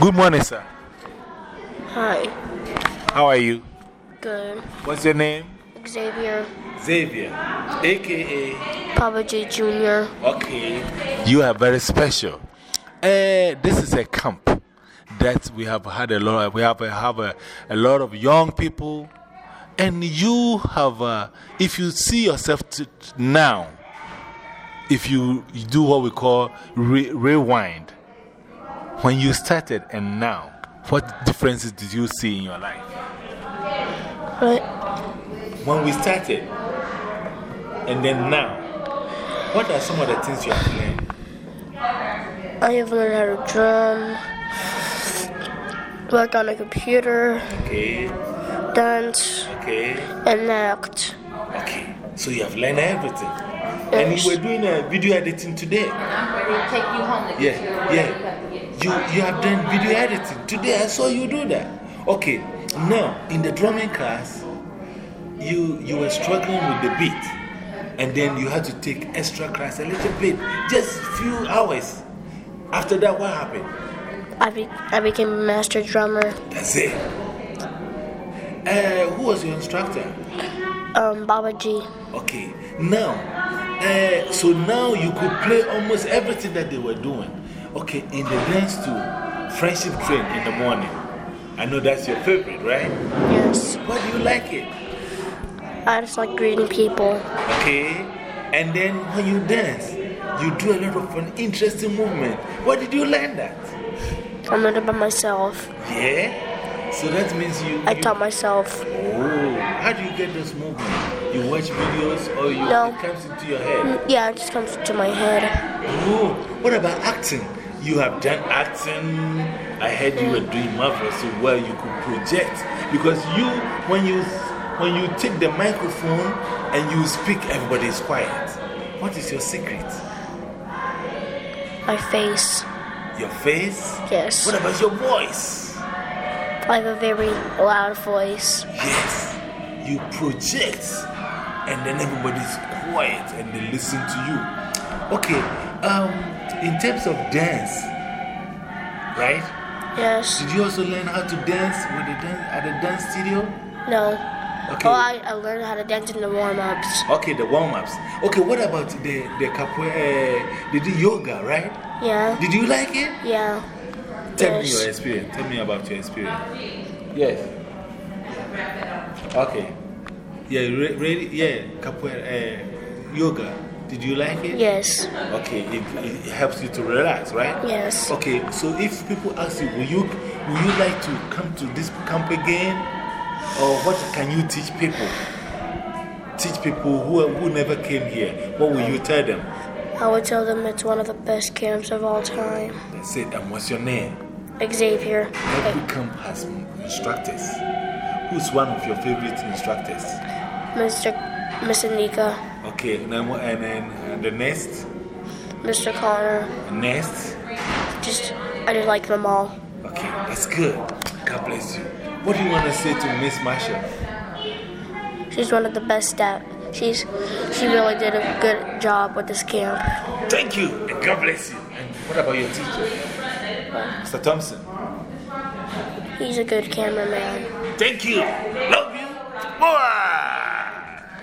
Good morning, sir. Hi. How are you? Good. What's your name? Xavier. Xavier, aka. Papa J Jr. Okay. You are very special. Uh, this is a camp that we have had a lot, of, we have, a, have a, a lot of young people. And you have, uh, if you see yourself now, if you, you do what we call re rewind, when you started and now, what differences did you see in your life? When we started and then now, what are some of the things you have learned? I have learned how to drum, work on a computer, Okay, dance, okay, and act. okay. So you have learned everything. And Yes. you were doing a video editing today. I'm ready to take you home to get Yeah, you yeah. you have. You, you have done video editing. Today I saw you do that. Okay, now in the drumming class, you, you were struggling with the beat. And then you had to take extra class a little bit, just few hours. After that, what happened? I, be I became a master drummer. That's it. Uh, who was your instructor? Um, Baba G. Okay, now, uh, so now you could play almost everything that they were doing. Okay, in the dance to Friendship Train in the morning. I know that's your favorite, right? Yes. Why do you like it? I just like greeting people. Okay, and then when you dance, you do a lot of an interesting movement. Where did you learn that? I learned it by myself. Yeah? So that means you. I you- taught myself. Oh, how do you get this movements? You watch videos or you, No. it comes into your head? Mm, yeah, it just comes to my head. Oh, what about acting? You have done acting. I heard you were doing marvelously well. You could project. Because you, when you, when you take the microphone and you speak, everybody is quiet. What is your secret? My face. Your face? Yes. What about your voice? I have a very loud voice. Yes. You project, and then everybody's quiet and they listen to you. Okay, um, in terms of dance, right? Yes. Did you also learn how to dance with the dance, at the dance studio? No. Okay. Oh, I, I learned how to dance in the warm ups. Okay, the warm ups. Okay, what about the, the capoeira? Uh, they do yoga, right? Yeah. Did you like it? Yeah. Tell me your experience. Tell me about your experience. Yes. Okay. Yeah, really. Yeah, capoeira, uh, yoga. Did you like it? Yes. Okay, it, it helps you to relax, right? Yes. Okay, so if people ask you, will you, will you like to come to this camp again? Or what can you teach people? Teach people who, who never came here. What will you tell them? I would tell them it's one of the best camps of all time. That's it. And what's your name? Xavier. Every camp has instructors. Who's one of your favorite instructors? Mr. Miss Anika. Okay, now, and then and the next? Mr. Connor. Next? Just, I just like them all. Okay, that's good. God bless you. What do you want to say to Miss Marshall? She's one of the best staff. She's, she really did a good job with this camp. Thank you, and God bless you. And what about your teacher? Mr. Thompson. He's a good cameraman. Thank you. Love you. Boy.